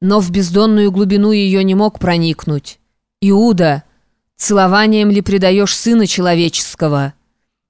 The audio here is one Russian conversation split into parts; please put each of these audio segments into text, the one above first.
но в бездонную глубину ее не мог проникнуть. Иуда, целованием ли предаешь сына человеческого?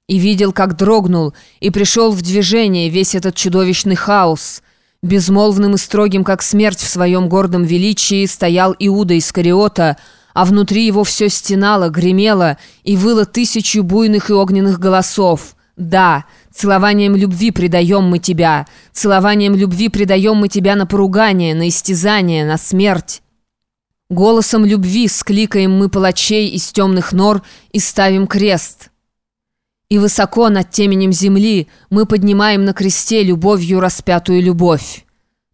И видел, как дрогнул, и пришел в движение весь этот чудовищный хаос. Безмолвным и строгим, как смерть в своем гордом величии, стоял Иуда Искариота, а внутри его все стенало, гремело и выло тысячу буйных и огненных голосов. Да, целованием любви предаем мы тебя, целованием любви предаем мы тебя на поругание, на истязание, на смерть. Голосом любви скликаем мы палачей из темных нор и ставим крест. И высоко над теменем земли мы поднимаем на кресте любовью распятую любовь.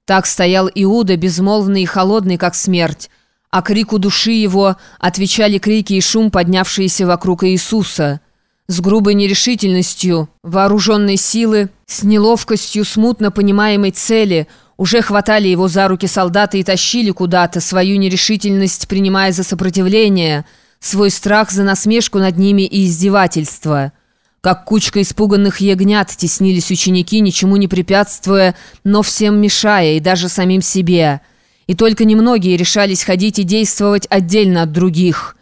Так стоял Иуда, безмолвный и холодный, как смерть, а крику души его отвечали крики и шум, поднявшиеся вокруг Иисуса. С грубой нерешительностью, вооруженной силы, с неловкостью смутно понимаемой цели уже хватали его за руки солдаты и тащили куда-то, свою нерешительность принимая за сопротивление, свой страх за насмешку над ними и издевательство. Как кучка испуганных ягнят теснились ученики, ничему не препятствуя, но всем мешая, и даже самим себе – и только немногие решались ходить и действовать отдельно от других.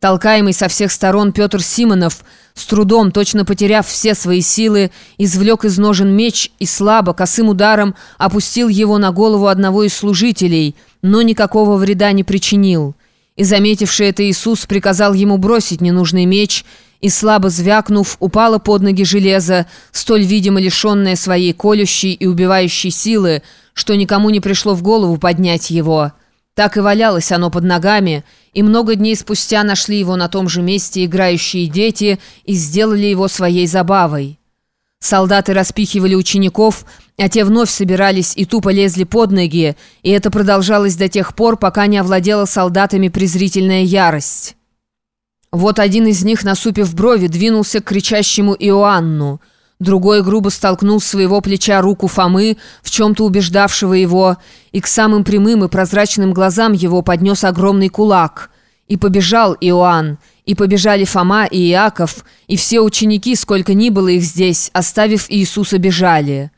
Толкаемый со всех сторон Петр Симонов, с трудом, точно потеряв все свои силы, извлек из ножен меч и слабо, косым ударом опустил его на голову одного из служителей, но никакого вреда не причинил. И заметивший это Иисус приказал ему бросить ненужный меч, и слабо звякнув, упало под ноги железо, столь видимо лишенное своей колющей и убивающей силы, что никому не пришло в голову поднять его. Так и валялось оно под ногами, и много дней спустя нашли его на том же месте играющие дети и сделали его своей забавой. Солдаты распихивали учеников, а те вновь собирались и тупо лезли под ноги, и это продолжалось до тех пор, пока не овладела солдатами презрительная ярость. Вот один из них, насупив брови, двинулся к кричащему Иоанну – Другой грубо столкнул с своего плеча руку Фомы, в чем-то убеждавшего его, и к самым прямым и прозрачным глазам его поднес огромный кулак. И побежал Иоанн, и побежали Фома и Иаков, и все ученики, сколько ни было их здесь, оставив Иисуса, бежали.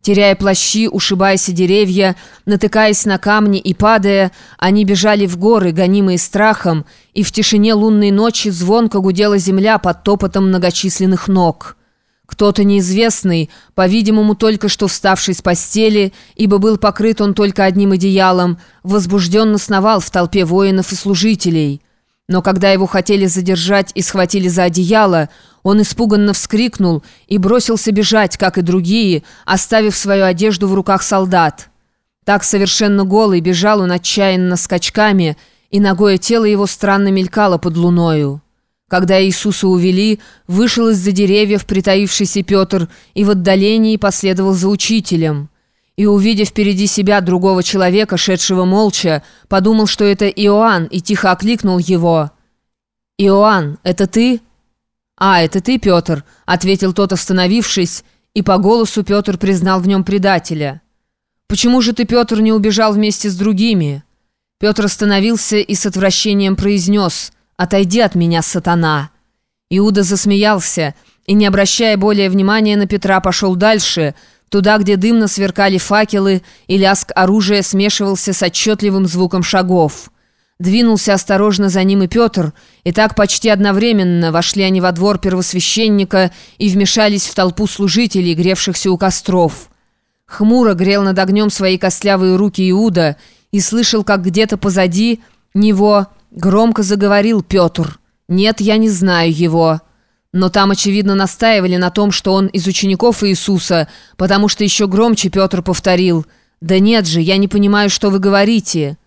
Теряя плащи, ушибаясь деревья, натыкаясь на камни и падая, они бежали в горы, гонимые страхом, и в тишине лунной ночи звонко гудела земля под топотом многочисленных ног». Кто-то неизвестный, по-видимому, только что вставший с постели, ибо был покрыт он только одним одеялом, возбужденно сновал в толпе воинов и служителей. Но когда его хотели задержать и схватили за одеяло, он испуганно вскрикнул и бросился бежать, как и другие, оставив свою одежду в руках солдат. Так совершенно голый бежал он отчаянно скачками, и ногое тело его странно мелькало под луною. Когда Иисуса увели, вышел из-за деревьев притаившийся Петр и в отдалении последовал за учителем. И, увидев впереди себя другого человека, шедшего молча, подумал, что это Иоанн, и тихо окликнул его. «Иоанн, это ты?» «А, это ты, Петр», — ответил тот, остановившись, и по голосу Петр признал в нем предателя. «Почему же ты, Петр, не убежал вместе с другими?» Петр остановился и с отвращением произнес — «Отойди от меня, сатана!» Иуда засмеялся и, не обращая более внимания на Петра, пошел дальше, туда, где дымно сверкали факелы, и лязг оружия смешивался с отчетливым звуком шагов. Двинулся осторожно за ним и Петр, и так почти одновременно вошли они во двор первосвященника и вмешались в толпу служителей, гревшихся у костров. Хмуро грел над огнем свои костлявые руки Иуда и слышал, как где-то позади него... Громко заговорил Петр. «Нет, я не знаю его». Но там, очевидно, настаивали на том, что он из учеников Иисуса, потому что еще громче Петр повторил. «Да нет же, я не понимаю, что вы говорите».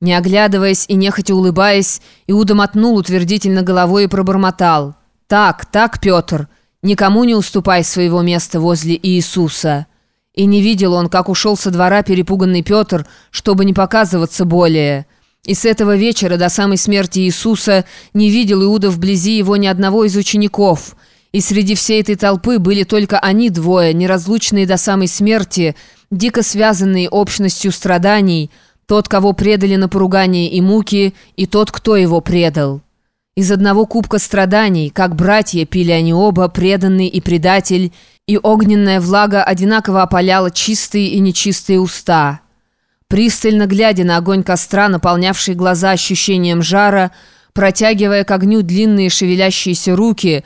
Не оглядываясь и нехотя улыбаясь, Иуда мотнул утвердительно головой и пробормотал. «Так, так, Петр, никому не уступай своего места возле Иисуса». И не видел он, как ушел со двора перепуганный Петр, чтобы не показываться более. И с этого вечера до самой смерти Иисуса не видел Иуда вблизи его ни одного из учеников. И среди всей этой толпы были только они двое, неразлучные до самой смерти, дико связанные общностью страданий, тот, кого предали на поругание и муки, и тот, кто его предал. Из одного кубка страданий, как братья, пили они оба, преданный и предатель, и огненная влага одинаково опаляла чистые и нечистые уста». Пристально глядя на огонь костра, наполнявший глаза ощущением жара, протягивая к огню длинные шевелящиеся руки